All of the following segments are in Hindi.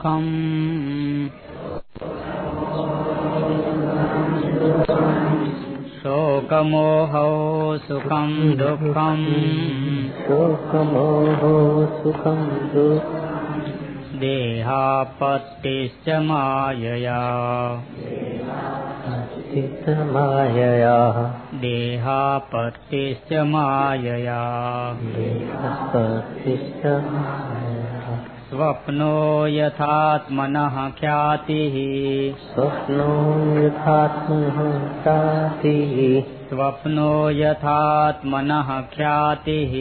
खम् शोकमोह सुखं दुःखम् शोकमोहो सुखं दुःख। देहापतिश्च मायया। मायया। देहापतिश्च माया स्वप्नो यथात्मनः ख्यातिः। स्वप्नो यथात्मनः सातिः स्वप्नो यथात्मनः ख्यातिः।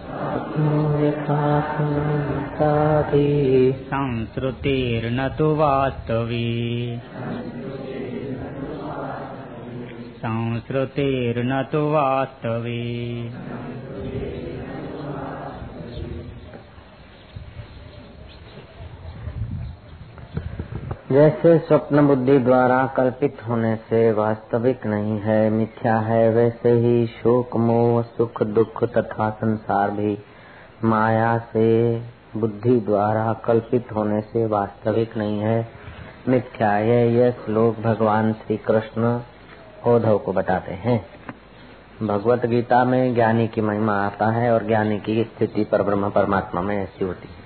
स्वप्नो यथात्मनः सातिः संश्रुतिर्न तु वास्तवी। संश्रुतिर्न तु वास्तवी जैसे स्वप्न बुद्धि द्वारा कल्पित होने से वास्तविक नहीं है, मिथ्या है, वैसे ही शोक, मोह, सुख, दुख तथा संसार भी माया से, बुद्धि द्वारा कल्पित होने से वास्तविक नहीं है। मिथ्या है यह श्लोक भगवान श्री कृष्ण औधव को बताते हैं। भगवत गीता में ज्ञानी की महिमा आता है और ज्ञानी की स्थिति पर ब्रह्म परमात्मा में ऐसी होती है।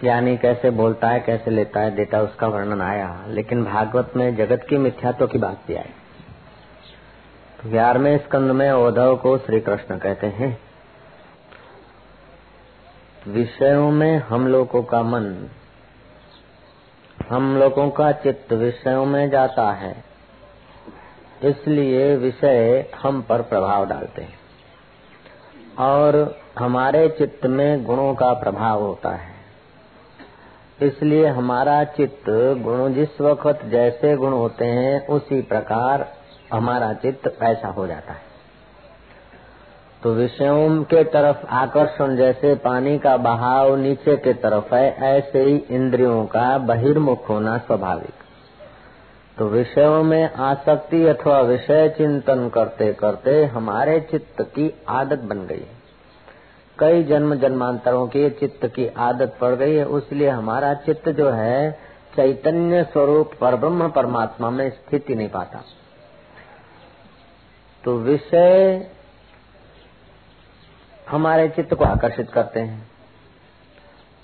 ज्ञानी कैसे बोलता है, कैसे लेता है देता है उसका वर्णन आया। लेकिन भागवत में जगत की मिथ्यात्व की बात भी आई। तो ग्यारहवें स्कंद में औधव को श्री कृष्ण कहते हैं, विषयों में हम लोगों का मन, हम लोगों का चित्त विषयों में जाता है। इसलिए विषय हम पर प्रभाव डालते हैं। और हमारे चित्त में गुणों का प्रभाव होता है। इसलिए हमारा चित्त गुण जिस वक्त जैसे गुण होते हैं, उसी प्रकार हमारा चित्त ऐसा हो जाता है। तो विषयों के तरफ़ आकर्षण जैसे पानी का बहाव नीचे के तरफ़ है, ऐसे ही इंद्रियों का बहिर्मुख होना स्वाभाविक। तो विषयों में आसक्ति अथवा विषय चिंतन करते करते हमारे चित्त की आदत बन गई है। कई जन्म जन्मांतरों की चित्त की आदत पड़ गई है इसलिए हमारा चित्त जो है, चैतन्य स्वरूप पर ब्रह्म परमात्मा में स्थिति नहीं पाता। तो विषय हमारे चित्त को आकर्षित करते हैं,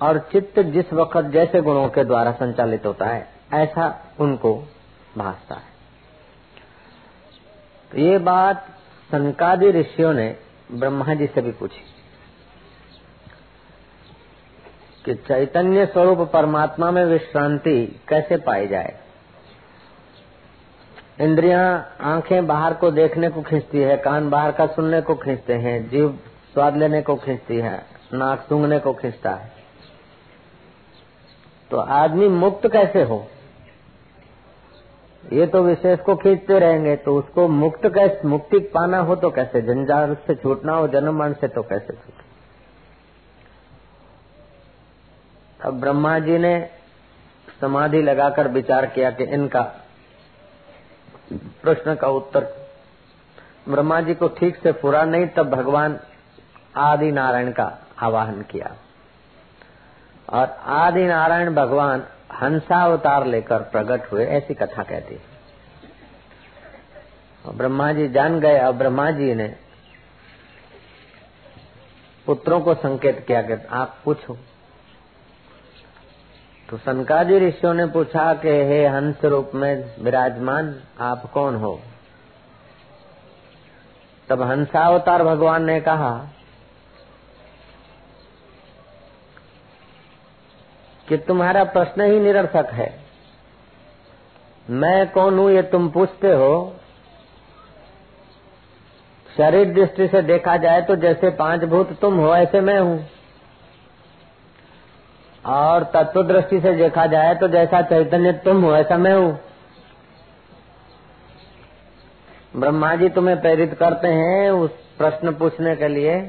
और चित्त जिस वक्त जैसे गुणों के द्वारा संचालित होता है, ऐसा उनको भासता है। तो ये बात सनकादि ऋषियों ने ब्रह्मा जी से भी पूछी। कि चैतन्य स्वरूप परमात्मा में विश्रांति कैसे पाई जाए? इंद्रियाँ आँखें बाहर को देखने को खींचती है, कान बाहर का सुनने को खींचते हैं, जीव स्वाद लेने को खींचती है, नाक सूंघने को खींचता है। तो आदमी मुक्त कैसे हो? ये तो विशेष को खींचते रहेंगे तो उसको मुक्त कैसे, मुक्ति पाना हो तो कैसे? जंजाल से छूटना हो, जन्म मरण से तो कैसे छूटना अब ब्रह्मा जी ने समाधि लगाकर विचार किया कि इनका प्रश्न का उत्तर। ब्रह्मा जी को ठीक से पूरा नहीं, तब भगवान आदि नारायण का आवाहन किया। और आदि नारायण भगवान हंसावतार लेकर प्रकट हुए, ऐसी कथा कहती है। ब्रह्मा जी जान गए, और ब्रह्मा जी ने पुत्रों को संकेत किया कि आप पूछो तो सनकादि ऋषियों ने पूछा कि, हे हंस रूप में विराजमान आप कौन हो? तब हंसावतार भगवान ने कहा, कि तुम्हारा प्रश्न ही निरर्थक है। मैं कौन हूँ ये तुम पूछते हो? शरीर दृष्टि से देखा जाए तो जैसे पाँच भूत तुम हो, ऐसे मैं हूँ। और तत्व दृष्टि से देखा जाए तो जैसा चैतन्य तुम हो, ऐसा मैं हूँ। ब्रह्मा जी तुम्हें प्रेरित करते हैं उस प्रश्न पूछने के लिए।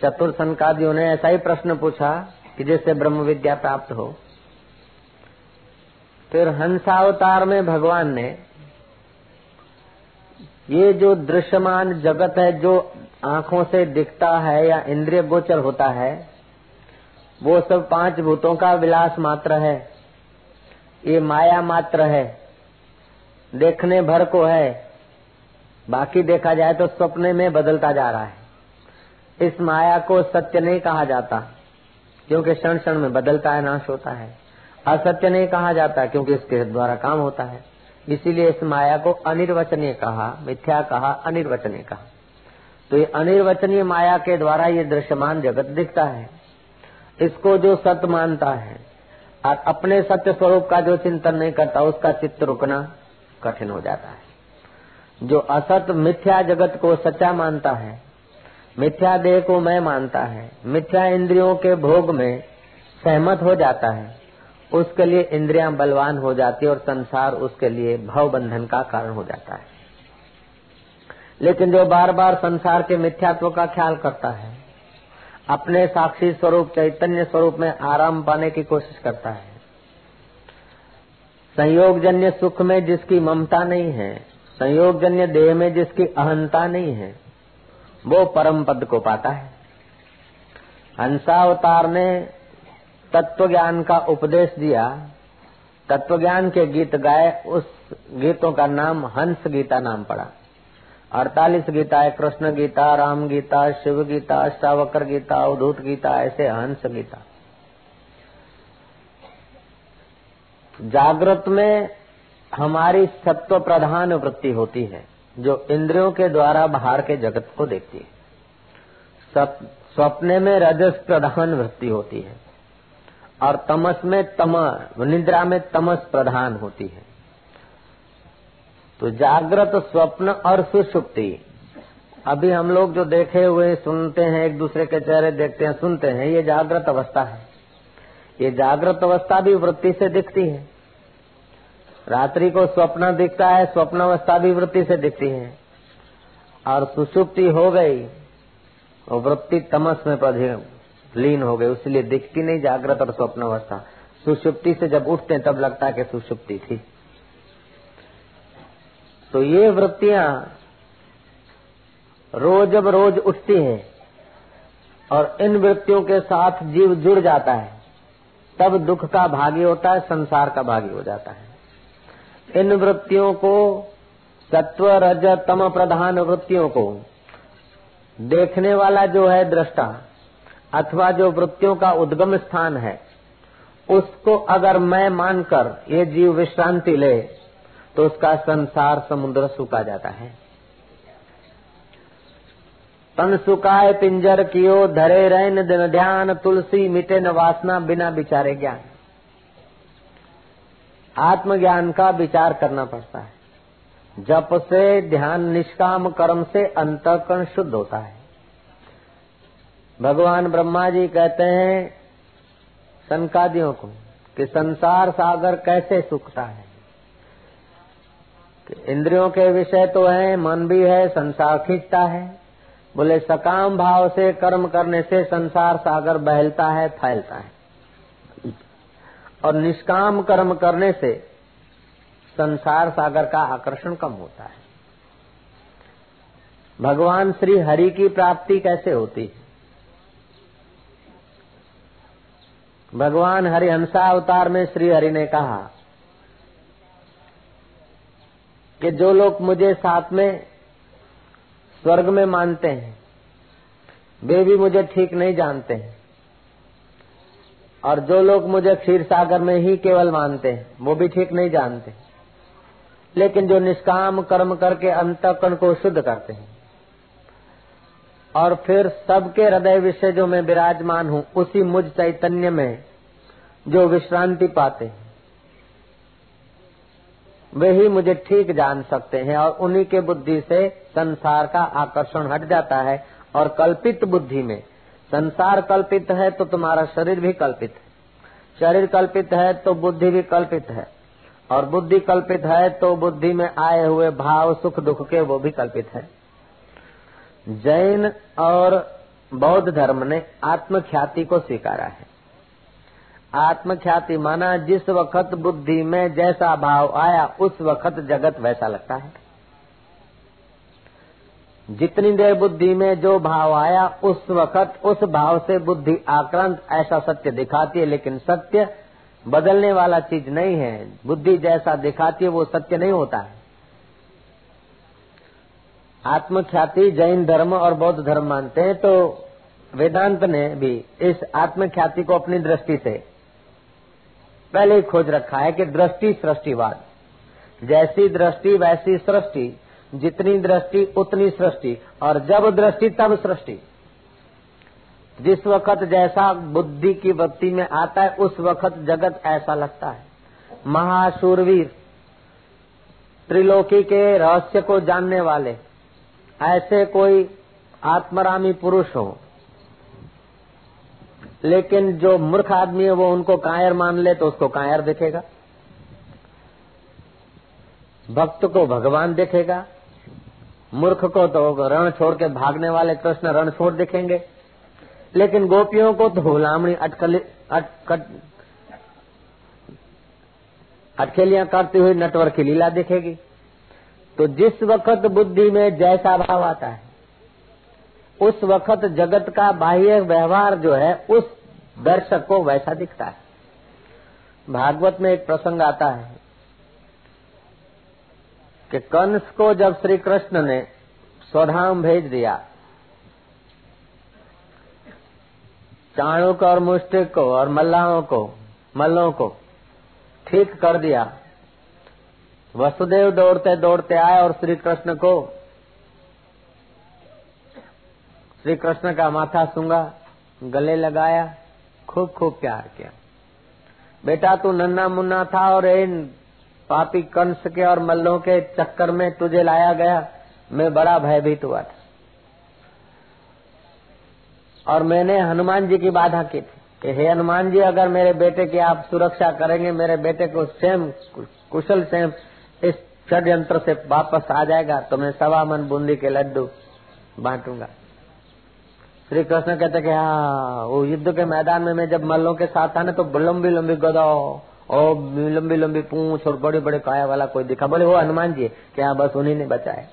चतुर संकादियों ने ऐसा ही प्रश्न पूछा कि जिससे ब्रह्म विद्या प्राप्त हो। फिर हंसावतार में भगवान ने, ये जो दृश्यमान जगत है, जो आँखों से दिखता है या इंद्रिय गोचर होता है वो सब पाँच भूतों का विलास मात्र है। ये माया मात्र है। देखने भर को है। बाकी देखा जाए तो सपने में बदलता जा रहा है। इस माया को सत्य नहीं कहा जाता, क्योंकि क्षण क्षण में बदलता है, नाश होता है। असत्य नहीं कहा जाता, क्योंकि इसके द्वारा काम होता है। इसीलिए इस माया को अनिर्वचनीय कहा, मिथ्या कहा, अनिर्वचनीय कहा। तो ये अनिर्वचनीय माया के द्वारा ये दृश्यमान जगत दिखता है। इसको जो सत्य मानता है, और अपने सत्य स्वरूप का जो चिंतन नहीं करता, उसका चित्त रुकना कठिन हो जाता है। जो असत मिथ्या जगत को सच्चा मानता है, मिथ्या देह को मैं मानता है, मिथ्या इंद्रियों के भोग में सहमत हो जाता है, उसके लिए इंद्रियाँ बलवान हो जाती है और संसार उसके लिए भव बंधन का कारण हो जाता है। लेकिन जो बार बार संसार के मिथ्यात्व का ख्याल करता है अपने साक्षी स्वरूप, चैतन्य स्वरूप में आराम पाने की कोशिश करता है। संयोग जन्य सुख में जिसकी ममता नहीं है संयोग जन्य देह में जिसकी अहंता नहीं है, वो परम पद को पाता है। हंसावतार ने तत्व ज्ञान का उपदेश दिया। तत्व ज्ञान के गीत गाए, उस गीतों का नाम हंस गीता नाम पड़ा। अड़तालीस गीता है, कृष्ण गीता, राम गीता, शिव गीता, सावकर गीता अवधूत गीता, ऐसे हंस गीता। जागृत में हमारी सत्व प्रधान वृत्ति होती है, जो इंद्रियों के द्वारा बाहर के जगत को देखती है। स्वप्ने में रजस प्रधान वृत्ति होती है, और तमस में तम, निद्रा में तमस प्रधान होती है। तो जागृत स्वप्न और सुषुप्ति। अभी हम लोग जो देखे हुए सुनते हैं, एक दूसरे के चेहरे देखते हैं, सुनते हैं, ये जागृत अवस्था है। ये जागृत अवस्था भी वृत्ति से दिखती है। रात्रि को स्वप्न दिखता है, स्वप्न अवस्था भी वृत्ति से दिखती है। और सुषुप्ति हो गई और वृत्ति तमस में लीन हो गई इसलिए दिखती नहीं जागृत और स्वप्न अवस्था। सुषुप्ति से जब उठते हैं, तब लगता है कि सुषुप्ति थी। तो ये वृत्तियाँ रोज अब रोज उठती हैं और इन वृत्तियों के साथ जीव जुड़ जाता है, तब दुख का भागी होता है, संसार का भागी हो जाता है। इन वृत्तियों को, सत्व, रज, तम प्रधान वृत्तियों को देखने वाला जो है दृष्टा, अथवा जो वृत्तियों का उद्गम स्थान है, उसको अगर मैं मानकर ये जीव विश्रांति ले तो उसका संसार समुद्र सुखा जाता है। तन सुखाए पिंजर कियो, धरे रैन दिन ध्यान, तुलसी मिटे न वासना बिना विचारे ज्ञान। आत्मज्ञान का विचार करना पड़ता है। जप से ध्यान निष्काम, कर्म से अंतकरण शुद्ध होता है। भगवान ब्रह्मा जी कहते हैं, संकादियों को, कि संसार सागर कैसे सुखता है? इंद्रियों के विषय तो है, मन भी है संसार खींचता है। बोले, सकाम भाव से कर्म करने से संसार सागर बहलता है, फैलता है। और निष्काम कर्म करने से संसार सागर का आकर्षण कम होता है। भगवान श्री हरि की प्राप्ति कैसे होती है? भगवान हरिहंसा अवतार में श्री हरि ने कहा कि जो लोग मुझे साथ में, स्वर्ग में मानते हैं, वे भी मुझे ठीक नहीं जानते हैं। और जो लोग मुझे क्षीर सागर में ही केवल मानते हैं, वो भी ठीक नहीं जानते। लेकिन जो निष्काम कर्म करके अंतकरण को शुद्ध करते हैं। और फिर सबके हृदय विषय जो मैं विराजमान हूँ, उसी मुझ चैतन्य में जो विश्रांति पाते हैं। वे ही मुझे ठीक जान सकते हैं और उन्हीं के बुद्धि से संसार का आकर्षण हट जाता है और कल्पित बुद्धि में। संसार कल्पित है तो तुम्हारा शरीर भी कल्पित है। शरीर कल्पित है तो बुद्धि भी कल्पित है। और बुद्धि कल्पित है तो बुद्धि में आए हुए भाव, सुख, दुख के वो भी कल्पित है। जैन और बौद्ध धर्म ने आत्म ख्याति को स्वीकारा है। आत्म ख्याति माना जिस वक्त बुद्धि में जैसा भाव आया, उस वक्त जगत वैसा लगता है। जितनी देर बुद्धि में जो भाव आया, उस वक्त, उस भाव से बुद्धि आक्रांत, ऐसा सत्य दिखाती है, लेकिन सत्य बदलने वाला चीज़ नहीं है। बुद्धि जैसा दिखाती है, वो सत्य नहीं होता है। आत्मख्याति जैन धर्म और बौद्ध धर्म मानते हैं तो वेदांत ने भी इस आत्मख्याति को अपनी दृष्टि से पहले ही खोज रखा है कि दृष्टि सृष्टिवाद। जैसी दृष्टि, वैसी सृष्टि। जितनी दृष्टि, उतनी सृष्टि। और जब दृष्टि, तब सृष्टि। जिस वक्त जैसा बुद्धि की वक्ति में आता है, उस वक्त जगत ऐसा लगता है। महाशूरवीर, त्रिलोकी के रहस्य को जानने वाले, ऐसे कोई आत्मरामी पुरुष हो लेकिन जो मूर्ख आदमी है, वो उनको कायर मान ले तो उसको कायर देखेगा। भक्त को भगवान देखेगा, मूर्ख को तो रण छोड़ के भागने वाले कृष्ण रण छोड़ देखेंगे। लेकिन गोपियों को तो गुलामणी अटकली अटकट अटखेलियाँ करती हुई नटवर की लीला देखेगी। तो जिस वक्त बुद्धि में जैसा भाव आता है उस वक्त जगत का बाह्य व्यवहार जो है, उस दर्शक को वैसा दिखता है। भागवत में एक प्रसंग आता है कि कंस को जब श्री कृष्ण ने स्वधाम भेज दिया चाणुक और मुष्टिक को और मल्लाहों को, मल्लों को ठीक कर दिया। वसुदेव दौड़ते दौड़ते आए और श्री कृष्ण को श्री कृष्ण का माथा सूँगा गले लगाया, खूब खूब प्यार किया। बेटा तू नन्ना मुन्ना था और इन पापी कंस के और मल्लों के चक्कर में तुझे लाया गया। मैं बड़ा भयभीत हुआ था। और मैंने हनुमान जी की बाधा की थी कि, हे हनुमान जी, अगर मेरे बेटे की आप सुरक्षा करेंगे, मेरे बेटे को सेम कुशल सेम इस षड्यंत्र से वापस आ जाएगा तो मैं सवा मन बूंदी के लड्डू बांटूँगा। श्री कृष्ण कहते कि हाँ वो युद्ध के मैदान में मैं जब मल्लों के साथ था ना तो लंबी लंबी गदा और लंबी लंबी पूछ और बड़े बड़े काया वाला कोई दिखा। बोले वो हनुमान जी क्या हाँ, बस उन्हीं ने बचाए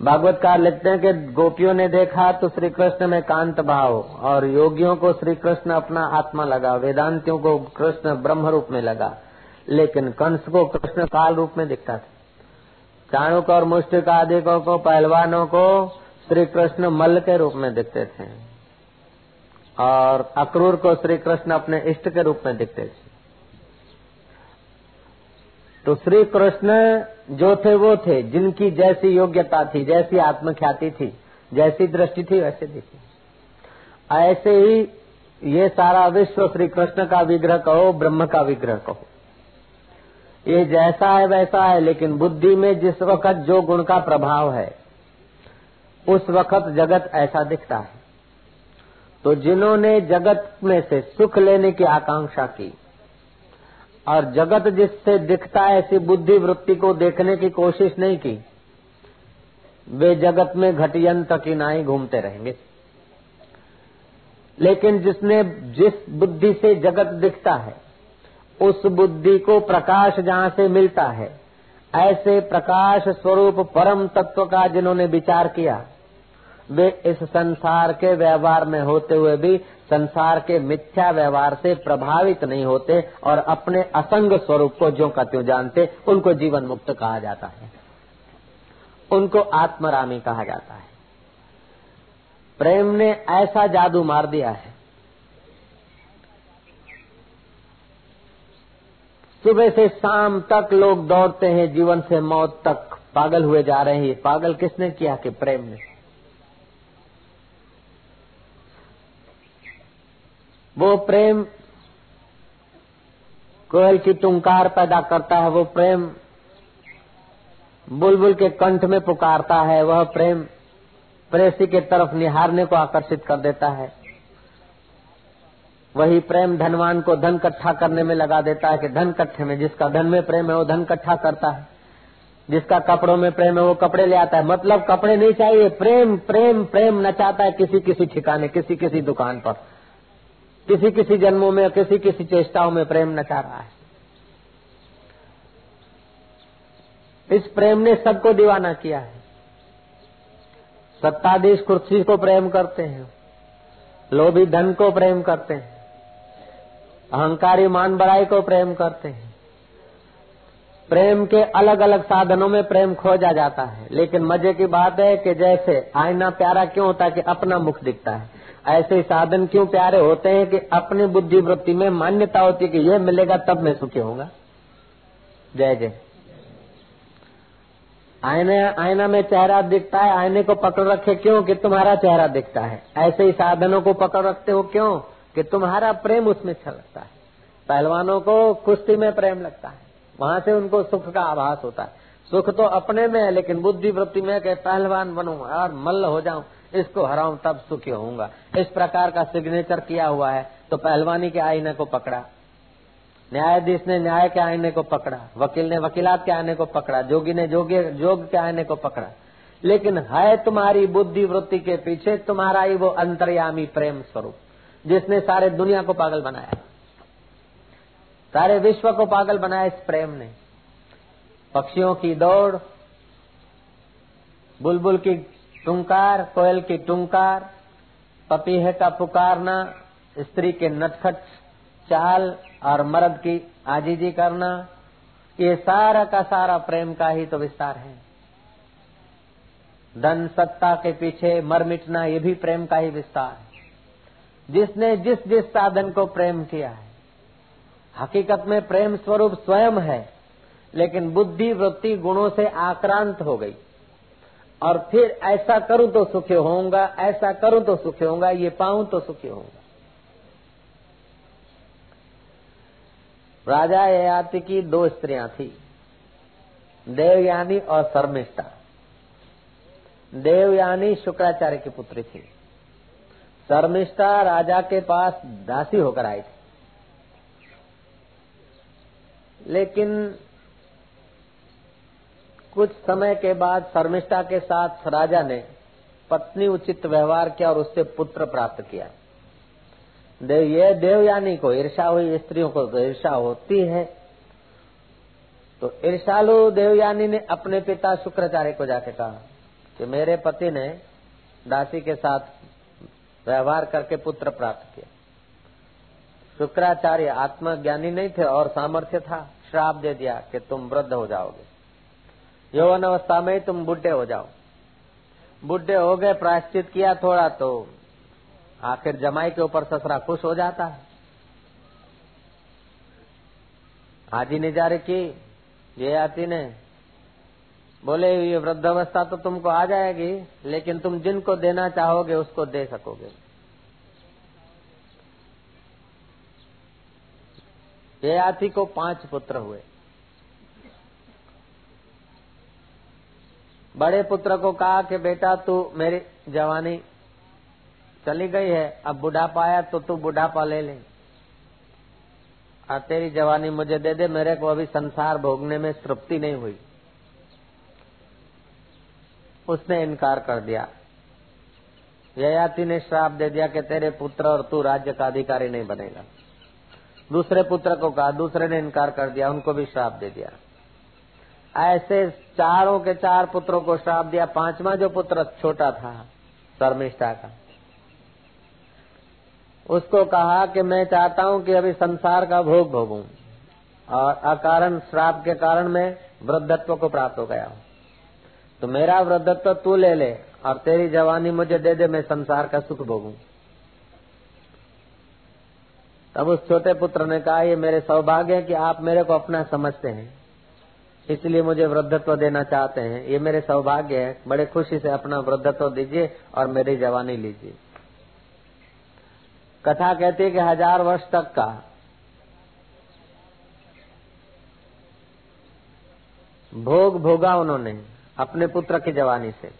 भागवत भागवतकार लिखते हैं कि गोपियों ने देखा तो श्री कृष्ण में कांत भाव और योगियों को श्री कृष्ण अपना आत्मा लगा वेदांतियों को कृष्ण ब्रह्म रूप में लगा। लेकिन कंस को कृष्ण काल रूप में दिखता था। चाणुक और मुष्टिक आदि को पहलवानों को श्री कृष्ण मल्ल के रूप में दिखते थे और अक्रूर को श्री कृष्ण अपने इष्ट के रूप में दिखते थे। तो श्री कृष्ण जो थे, वो थे, जिनकी जैसी योग्यता थी, जैसी आत्मख्याति थी, जैसी दृष्टि थी, वैसे दिखी ऐसे ही ये सारा विश्व श्री कृष्ण का विग्रह कहो, ब्रह्म का विग्रह कहो। ये जैसा है, वैसा है, लेकिन बुद्धि में जिस वक्त जो गुण का प्रभाव है उस वक्त जगत ऐसा दिखता है। तो जिन्होंने जगत में से सुख लेने की आकांक्षा की और जगत जिससे दिखता है, ऐसी बुद्धि वृत्ति को देखने की कोशिश नहीं की, वे जगत में घटियंत की नाई घूमते रहेंगे। लेकिन जिसने जिस बुद्धि से जगत दिखता है, उस बुद्धि को प्रकाश जहाँ से मिलता है, ऐसे प्रकाश स्वरूप परम तत्व का जिन्होंने विचार किया वे इस संसार के व्यवहार में होते हुए भी संसार के मिथ्या व्यवहार से प्रभावित नहीं होते और अपने असंग स्वरूप को जो का त्यों जानते, उनको जीवन मुक्त कहा जाता है। उनको आत्मरामी कहा जाता है। प्रेम ने ऐसा जादू मार दिया है। सुबह से शाम तक लोग दौड़ते हैं, जीवन से मौत तक पागल हुए जा रहे हैं। पागल किसने किया कि प्रेम ने? वो प्रेम कोयल की टुंकार पैदा करता है, वो प्रेम बुलबुल के कंठ में पुकारता है, वह प्रेम प्रेसी के तरफ़ निहारने को आकर्षित कर देता है। वही प्रेम धनवान को धन कट्ठा करने में लगा देता है कि धन कट्ठे में, जिसका धन में प्रेम है, वो धन कट्ठा करता है। जिसका कपड़ों में प्रेम है, वो कपड़े ले आता है। मतलब कपड़े नहीं चाहिए, प्रेम प्रेम प्रेम नचाता है किसी किसी ठिकाने, किसी किसी दुकान पर। किसी किसी जन्मों में, किसी किसी चेष्टाओं में प्रेम नचा रहा है। इस प्रेम ने सबको दीवाना किया है। सत्ताधीश कुर्सी को प्रेम करते हैं। लोभी धन को प्रेम करते हैं। अहंकारी मान बड़ाई को प्रेम करते हैं। प्रेम के अलग अलग साधनों में प्रेम खोजा जाता है। लेकिन मज़े की बात है कि जैसे आईना प्यारा क्यों होता है कि अपना मुख दिखता है। ऐसे साधन क्यों प्यारे होते हैं कि अपनी बुद्धि वृत्ति में मान्यता होती है कि ये मिलेगा तब मैं सुखी होऊँगा? जय जय। आईने, आईना में चेहरा दिखता है, आईने को पकड़ रखे क्यों कि तुम्हारा चेहरा दिखता है? ऐसे ही साधनों को पकड़ रखते हो क्यों कि तुम्हारा प्रेम उसमें छलकता है? पहलवानों को कुश्ती में प्रेम लगता है। वहाँ से उनको सुख का आभास होता है। सुख तो अपने में है, लेकिन बुद्धि वृत्ति में पहलवान बनू और मल्ल हो जाऊँ। इसको हराऊं, तब सुखी होऊँगा। इस प्रकार का सिग्नेचर किया हुआ है तो पहलवानी के आईने को पकड़ा। न्यायाधीश ने न्याय के आईने को पकड़ा, वकील ने वकीलात के आईने को पकड़ा, जोगी ने जोगी, जोग के आईने को पकड़ा। लेकिन है तुम्हारी बुद्धि वृत्ति के पीछे तुम्हारा ही वो अंतर्यामी प्रेम स्वरूप, जिसने सारे दुनिया को पागल बनाया। सारे विश्व को पागल बनाया इस प्रेम ने। पक्षियों की दौड़, बुलबुल की टुंकार, कोयल की टुंकार, पपीहे का पुकारना, स्त्री के नटखट, चाल और मर्द की आजीजी करना, ये सारा का सारा प्रेम का ही तो विस्तार है। धन सत्ता के पीछे मर मिटना ये भी प्रेम का ही विस्तार है। जिसने जिस जिस साधन को प्रेम किया है, हकीकत में प्रेम स्वरूप स्वयं है, लेकिन बुद्धि वृत्ति गुणों से आक्रांत हो गई। और फिर ऐसा करूँ तो सुखी होऊँगा, ऐसा करूँ तो सुखी होऊँगा, ये पाऊँ तो सुखी होऊँगा। राजा ययाति की दो स्त्रियाँ थी, देवयानी और शर्मिष्ठा। देवयानी शुक्राचार्य की पुत्री थी। शर्मिष्ठा राजा के पास दासी होकर आई थी। लेकिन कुछ समय के बाद शर्मिष्ठा के साथ राजा ने पत्नी उचित व्यवहार किया और उससे पुत्र प्राप्त किया। देव, ये देवयानी को ईर्षा हुई स्त्रियों को तो ईर्षा होती है। तो ईर्षालु देवयानी ने अपने पिता शुक्राचार्य को जाके कहा कि मेरे पति ने दासी के साथ व्यवहार करके पुत्र प्राप्त किया। शुक्राचार्य आत्मज्ञानी नहीं थे और सामर्थ्य था। श्राप दे दिया कि तुम वृद्ध हो जाओगे। यौवन अवस्था में तुम बुढ़े हो जाओ। बुढ़े हो गए, प्रायश्चित किया थोड़ा तो आखिर जमाई के ऊपर ससरा खुश हो जाता। है आजी ने जा की, ये आती ने, बोले, ये वृद्धावस्था तो तुमको आ जाएगी, लेकिन तुम जिनको देना चाहोगे, उसको दे सकोगे। आती को पाँच पुत्र हुए। बड़े पुत्र को कहा कि बेटा तू मेरी जवानी चली गई है, अब बुढ़ापा आया तो तू बुढ़ापा ले ले। और तेरी जवानी मुझे दे दे, मेरे को अभी संसार भोगने में तृप्ति नहीं हुई। उसने इनकार कर दिया। ययाति ने श्राप दे दिया कि तेरे पुत्र और तू राज्य का अधिकारी नहीं बनेगा। दूसरे पुत्र को कहा, दूसरे ने इनकार कर दिया, उनको भी श्राप दे दिया। ऐसे चारों के चार पुत्रों को श्राप दिया। पांचवा जो पुत्र छोटा था, शर्मिष्ठा का। उसको कहा कि मैं चाहता हूँ कि अभी संसार का भोग भोगूं और अकारण श्राप के कारण मैं वृद्धत्व को प्राप्त हो गया हूँ। तो मेरा वृद्धत्व तू ले ले और तेरी जवानी मुझे दे दे, मैं संसार का सुख भोगूं। तब उस छोटे पुत्र ने कहा, ये मेरे सौभाग्य है कि आप मेरे को अपना समझते हैं। इसलिए मुझे वृद्धत्व देना चाहते हैं। ये मेरे सौभाग्य है। बड़े खुशी से अपना वृद्धत्व दीजिए और मेरी जवानी लीजिए। कथा कहती है कि हज़ार वर्ष तक का। भोग भोगा उन्होंने अपने पुत्र की जवानी से।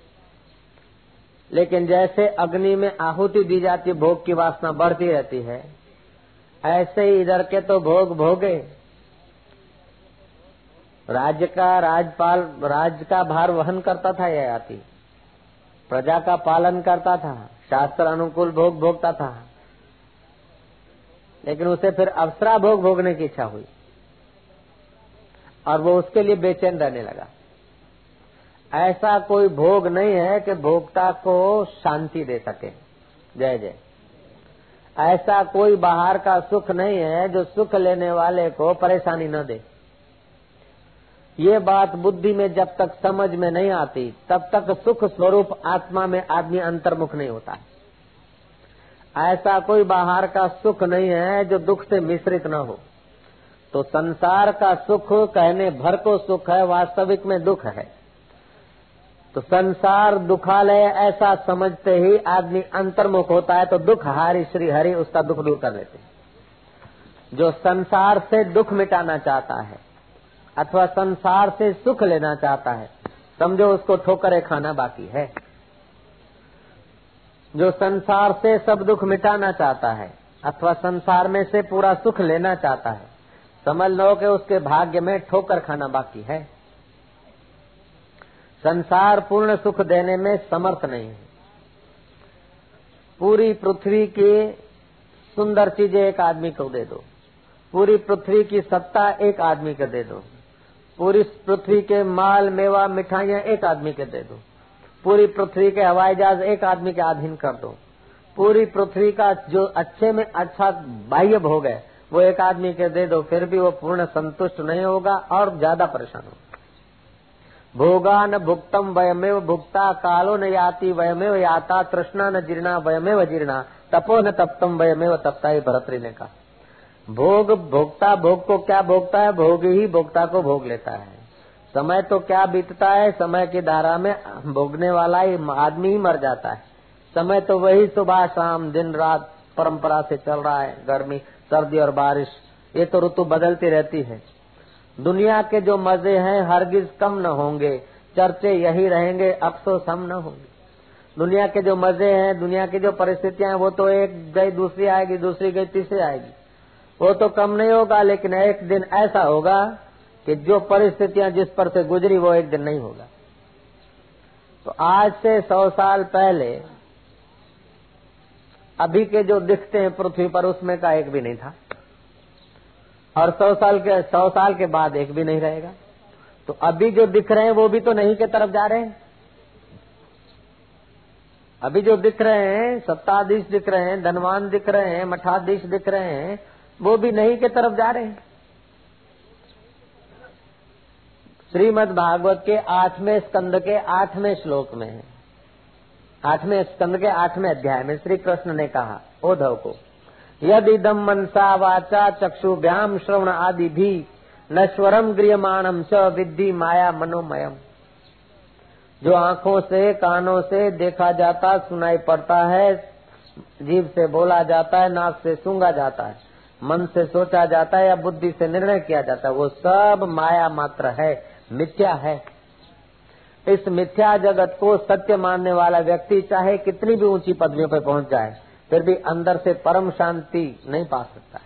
लेकिन जैसे अग्नि में आहुति दी जाती भोग की वासना बढ़ती रहती है, ऐसे ही इधर के तो भोग भोगे। राज्य का राजपाल राज्य का भार वहन करता था यह आती प्रजा का पालन करता था, शास्त्र अनुकूल भोग भोगता था। लेकिन उसे फिर अवसरा भोग भोगने की इच्छा हुई। और वो उसके लिए बेचैन रहने लगा। ऐसा कोई भोग नहीं है कि भोक्ता को शांति दे सके। जय जय। ऐसा कोई बाहर का सुख नहीं है जो सुख लेने वाले को परेशानी न दे। ये बात बुद्धि में जब तक समझ में नहीं आती, तब तक सुख स्वरूप आत्मा में आदमी अंतर्मुख नहीं होता ऐसा कोई बाहर का सुख नहीं है जो दुख से मिश्रित न हो। तो संसार का सुख कहने भर को सुख है, वास्तविक में दुख है। तो संसार दुखालय ऐसा समझते ही आदमी अंतर्मुख होता है तो दुख हारी श्री हरि उसका दुख दूर कर लेते जो संसार से दुख मिटाना चाहता है अथवा संसार से सुख लेना चाहता है, समझो उसको ठोकरे खाना बाकी है। जो संसार से सब दुख मिटाना चाहता है, अथवा संसार में से पूरा सुख लेना चाहता है, समझ लो कि उसके भाग्य में ठोकर खाना बाकी है। संसार पूर्ण सुख देने में समर्थ नहीं है। पूरी पृथ्वी की सुंदर चीज़ें एक आदमी को दे दो, पूरी पृथ्वी की सत्ता एक आदमी को दे दो। पूरी पृथ्वी के माल, मेवा, मिठाइयाँ एक आदमी के दे दो। पूरी पृथ्वी के हवाई जहाज़ एक आदमी के अधीन कर दो। पूरी पृथ्वी का जो अच्छे में अच्छा बाह्य भोग है, वो एक आदमी के दे दो, फिर भी वो पूर्ण संतुष्ट नहीं होगा और ज़्यादा परेशान होगा। भोगा न भुक्तम वयमेव भुक्ता, कालो न याति वयमेव याता, तृष्णा न जीर्णा, वयमेव जीर्णा, तपो न तप्तम वयमेव तपता ही भरतरी ने कहा। भोग भोगता भोग को क्या भोगता है? भोग ही भोगता को भोग लेता है। समय तो क्या बीतता है? समय की धारा में भोगने वाला ही आदमी ही मर जाता है। समय तो वही सुबह, शाम, दिन, रात परंपरा से चल रहा है। गर्मी, सर्दी और बारिश, ये तो ऋतु बदलती रहती है। दुनिया के जो मज़े हैं, हरगिज कम न होंगे। चर्चे यही रहेंगे, अफसोस हम न होंगे। दुनिया के जो मज़े हैं, दुनिया की जो परिस्थितियाँ हैं, वो तो एक गई, दूसरी आएगी, दूसरी गई, तीसरी आएगी। वो तो कम नहीं होगा, लेकिन एक दिन ऐसा होगा कि जो परिस्थितियाँ जिस पर से गुजरी वो एक दिन नहीं होगा। तो आज से सौ साल पहले अभी के जो दिखते हैं पृथ्वी पर, उसमें का एक भी नहीं था। और सौ साल के, सौ साल के बाद एक भी नहीं रहेगा। तो अभी जो दिख रहे हैं, वो भी तो नहीं के तरफ़ जा रहे हैं। अभी जो दिख रहे हैं, सत्ताधीश दिख रहे हैं, धनवान दिख रहे हैं, मठाधीश दिख रहे हैं वो भी नहीं के तरफ़ जा रहे हैं। श्रीमद भागवत के आठवें स्कंद के आठवें श्लोक में है। आठवें स्कंद के आठवें अध्याय में श्री कृष्ण ने कहा ओधव को यदि दम मनसा वाचा चक्षुभ्याम श्रवण आदि भी नश्वरम गृहमाणम स विद्धि माया मनोमयम जो आँखों से, कानों से देखा जाता, सुनाई पड़ता है जीव से बोला जाता है, नाक से सूँगा जाता है। मन से सोचा जाता है या बुद्धि से निर्णय किया जाता है, वो सब माया मात्र है, मिथ्या है। इस मिथ्या जगत को सत्य मानने वाला व्यक्ति चाहे कितनी भी ऊँची पदवियों पर पहुँच जाए, फिर भी अंदर से परम शांति नहीं पा सकता है।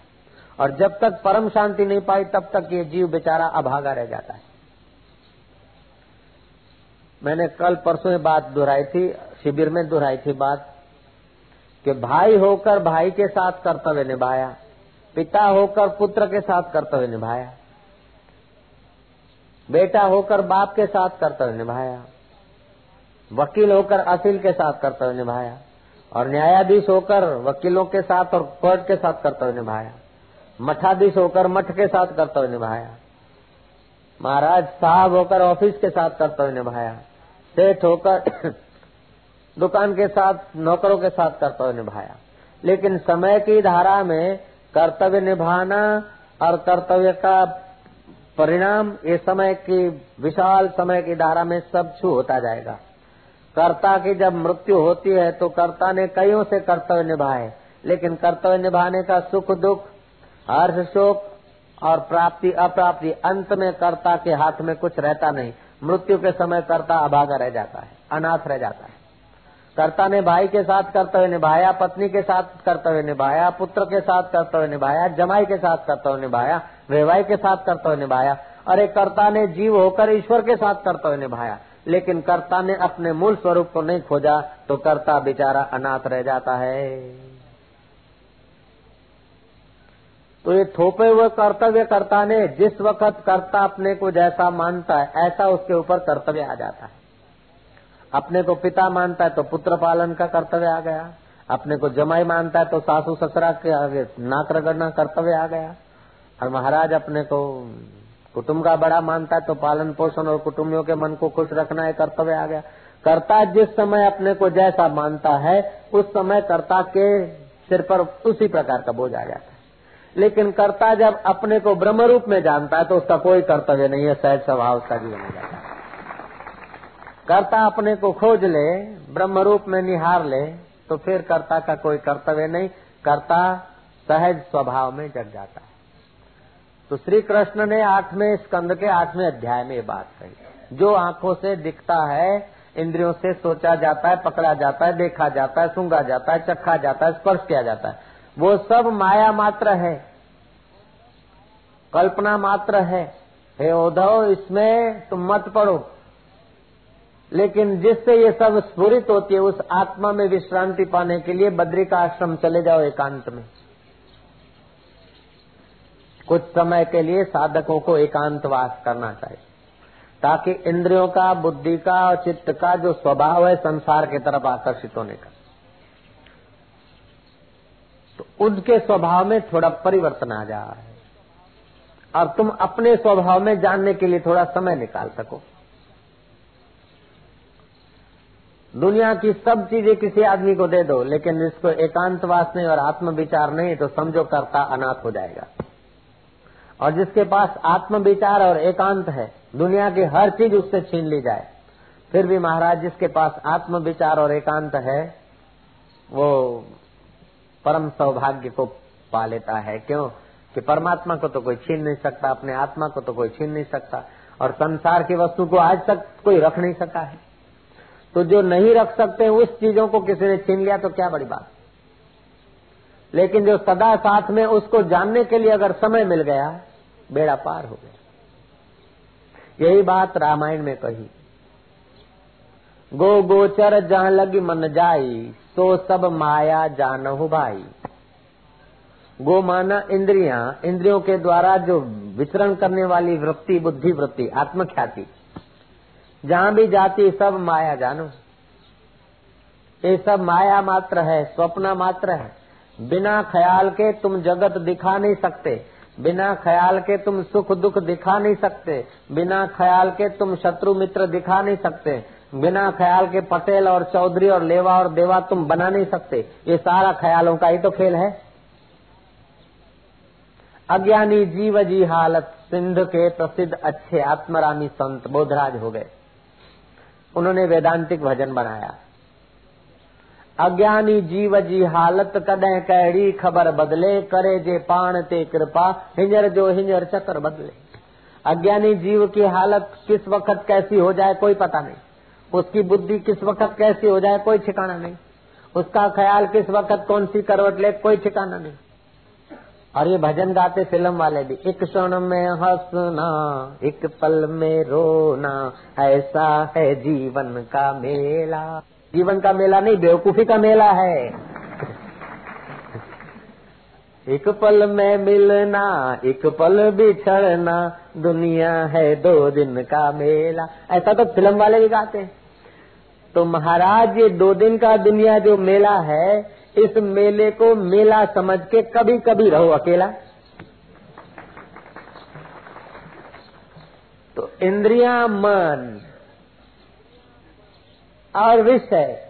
और जब तक परम शांति नहीं पाई, तब तक ये जीव बेचारा अभागा रह जाता है। मैंने कल परसों बात दोहराई थी, शिविर में दोहराई थी बात, कि भाई होकर भाई के साथ कर्तव्य निभाया। पिता होकर पुत्र के साथ कर्तव्य निभाया। बेटा होकर बाप के साथ कर्तव्य निभाया। वकील होकर असील के साथ कर्तव्य निभाया। और न्यायाधीश होकर वकीलों के साथ और कोर्ट के साथ कर्तव्य निभाया। मठाधीश होकर मठ के साथ कर्तव्य निभाया। महाराज साहब होकर ऑफ़िस के साथ कर्तव्य निभाया। सेठ होकर दुकान के साथ, नौकरों के साथ कर्तव्य निभाया। लेकिन समय की धारा में कर्तव्य निभाना और कर्तव्य का परिणाम ये समय की विशाल समय की धारा में सब छू होता जाएगा। कर्ता की जब मृत्यु होती है तो कर्ता ने कईयों से कर्तव्य निभाए, लेकिन कर्तव्य निभाने का सुख दुख, हर्ष शोक और प्राप्ति अप्राप्ति अंत में कर्ता के हाथ में कुछ रहता नहीं। मृत्यु के समय कर्ता अभागा रह जाता है, अनाथ रह जाता है। कर्ता ने भाई के साथ कर्तव्य निभाया, पत्नी के साथ कर्तव्य निभाया, पुत्र के साथ कर्तव्य निभाया, जमाई के साथ कर्तव्य निभाया, वैवाही के साथ कर्तव्य निभाया। एक कर्ता ने जीव होकर ईश्वर के साथ कर्तव्य निभाया। लेकिन कर्ता ने अपने मूल स्वरूप को नहीं खोजा तो कर्ता बेचारा अनाथ रह जाता है। तो ये थोपे हुए कर्तव्य कर्ता ने, जिस वक्त कर्ता अपने को जैसा मानता है, ऐसा उसके ऊपर कर्तव्य आ जाता है। अपने को पिता मानता है तो पुत्र पालन का कर्तव्य आ गया। अपने को जमाई मानता है तो सासू ससुरा के आगे नाक रगड़ना कर्तव्य आ गया। और महाराज अपने को कुटुम्ब का बड़ा मानता है तो पालन पोषण और कुटुम्बियों के मन को खुश रखना है कर्तव्य आ गया। कर्ता जिस समय अपने को जैसा मानता है, उस समय कर्ता के सिर पर उसी प्रकार का बोझ आ जाता है। लेकिन कर्ता जब अपने को ब्रह्म रूप में जानता है तो उसका कोई कर्तव्य नहीं है सहज स्वभाव उसका जीवन हो जाता है। कर्ता अपने को खोज ले ब्रह्म रूप में निहार ले तो फिर कर्ता का कोई कर्तव्य नहीं। कर्ता सहज स्वभाव में जग जाता है। तो श्री कृष्ण ने आठवें स्कंद के आठवें अध्याय में ये बात कही। जो आँखों से दिखता है, इंद्रियों से सोचा जाता है, पकड़ा जाता है, देखा जाता है सूँगा जाता है, चखा जाता है, स्पर्श किया जाता है। वो सब माया मात्र है। कल्पना मात्र है। हे उद्धव, इसमें तुम मत पड़ो। लेकिन जिससे ये सब स्फुरित होती है, उस आत्मा में विश्रांति पाने के लिए बद्री का आश्रम चले जाओ एकांत में। कुछ समय के लिए साधकों को एकांतवास करना चाहिए, ताकि इंद्रियों का, बुद्धि का और चित्त का जो स्वभाव है, संसार की तरफ़ आकर्षित होने का। तो उनके स्वभाव में थोड़ा परिवर्तन आ जा रहा है और तुम अपने स्वभाव में जानने के लिए थोड़ा समय निकाल सको। दुनिया की सब चीज़ें किसी आदमी को दे दो, लेकिन जिसको एकांतवास नहीं और आत्म विचार नहीं तो समझो करता अनाथ हो जाएगा। और जिसके पास आत्म विचार और एकांत है, दुनिया की हर चीज़ उससे छीन ली जाए। फिर भी महाराज, जिसके पास आत्म विचार और एकांत है, वो परम सौभाग्य को पा लेता है। क्यों? कि परमात्मा को तो कोई छीन नहीं सकता, अपने आत्मा को तो कोई छीन नहीं सकता, और संसार की वस्तु को आज तक कोई रख नहीं सका है। तो जो नहीं रख सकते उस चीज़ों को किसी ने छीन लिया तो क्या बड़ी बात? लेकिन जो सदा साथ में उसको जानने के लिए अगर समय मिल गया, बेड़ा पार हो गया। यही बात रामायण में कही। गो गोचर जहाँ लगी मन जाई, सो सब माया जानहु भाई। गो माना इंद्रिया, इंद्रियों के द्वारा जो विचरण करने वाली वृत्ति, बुद्धि वृत्ति, आत्मख्याति जहाँ भी जाती, सब माया जानो। ये सब माया मात्र है, स्वप्न मात्र है। बिना ख्याल के तुम जगत दिखा नहीं सकते। बिना ख्याल के तुम सुख दुख दिखा नहीं सकते। बिना ख्याल के तुम शत्रु मित्र दिखा नहीं सकते। बिना ख्याल के पटेल और चौधरी और लेवा और देवा तुम बना नहीं सकते। ये सारा ख्यालों का ही तो खेल है। अज्ञानी जीव जी हालत, सिंध के प्रसिद्ध अच्छे आत्मरामी संत बोधराज हो गए। उन्होंने वेदांतिक भजन बनाया। अज्ञानी जीव जी हालत कदें कड़ी खबर बदले, करे जे पाण ते कृपा हिंजर जो हिंजर चक्र बदले। अज्ञानी जीव की हालत किस वक्त कैसी हो जाए कोई पता नहीं। उसकी बुद्धि किस वक्त कैसी हो जाए कोई ठिकाना नहीं। उसका ख्याल किस वक्त कौन सी करवट ले कोई ठिकाना नहीं। और ये भजन गाते फ़िल्म वाले भी, एक क्षण में हंसना, एक पल में रोना, ऐसा है जीवन का मेला। जीवन का मेला नहीं, बेवकूफ़ी का मेला है। एक पल में मिलना, एक पल बिछड़ना, दुनिया है दो दिन का मेला। ऐसा तो फ़िल्म वाले भी गाते हैं। तो महाराज, ये दो दिन का दुनिया जो मेला है इस मेले को मेला समझ के कभी कभी रहो अकेला। तो इंद्रिया मन और विषय,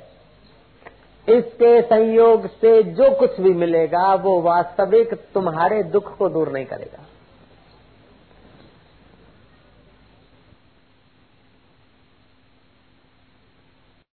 इसके संयोग से जो कुछ भी मिलेगा, वो वास्तविक तुम्हारे दुख को दूर नहीं करेगा।